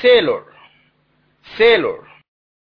Sailor. Sailor.